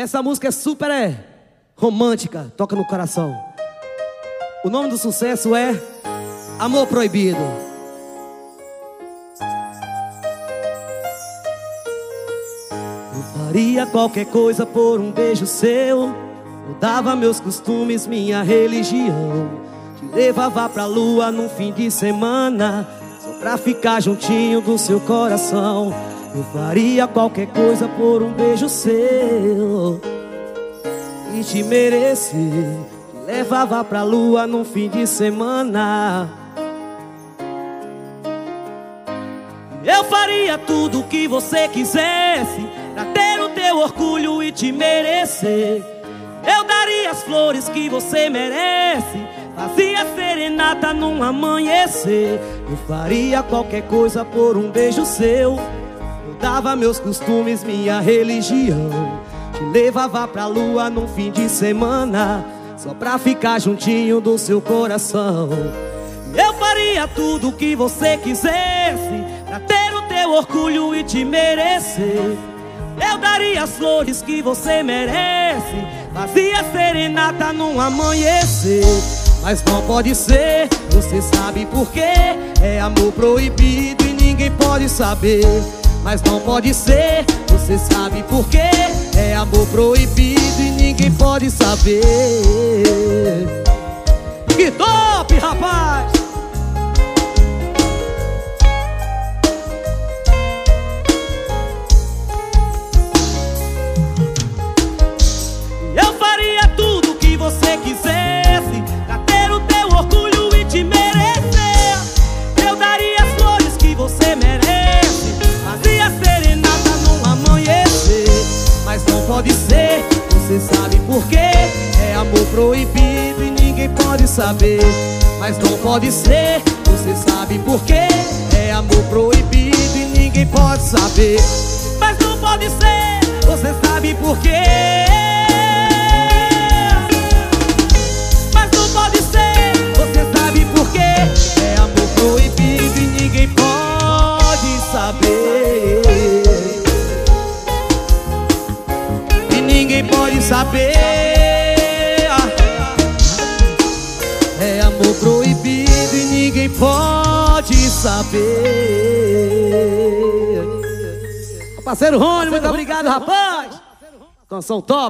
Essa música é super é, romântica, toca no coração. O nome do sucesso é Amor Proibido. Eu faria qualquer coisa por um beijo seu. Mudava meus costumes, minha religião. Te levava pra lua num fim de semana. Só pra ficar juntinho do seu coração. Eu faria qualquer coisa por um beijo seu. E te merecer. Te levava pra lua num fim de semana. Eu faria tudo o que você quisesse Pra ter o teu orgulho e te merecer. Eu daria as flores que você merece. Fazia serenata num amanhecer. Eu faria qualquer coisa por um beijo seu Mudava meus costumes, minha religião. Te levava pra lua num fim de semana, só pra ficar juntinho do seu coração. Eu faria tudo o que você quisesse, pra ter o teu orgulho e te merecer. Eu daria as flores que você merece, fazia serenata num amanhecer. Mas não pode ser, você sabe por quê? É amor proibido e ninguém pode saber. Mas não pode ser, você sabe por quê? É amor proibido e ninguém pode saber. Que top, rapaz! Pode ser, você sabe por quê. É amor proibido e ninguém pode saber. Mas não pode ser, você sabe por quê. É amor proibido e ninguém pode saber. Mas não pode ser, você sabe por quê. Mas não pode ser, você sabe por quê. É amor proibido e ninguém pode saber ninguém pode saber É amor proibido e ninguém pode saber Parceiro Rony, muito obrigado, rapaz! Canção top!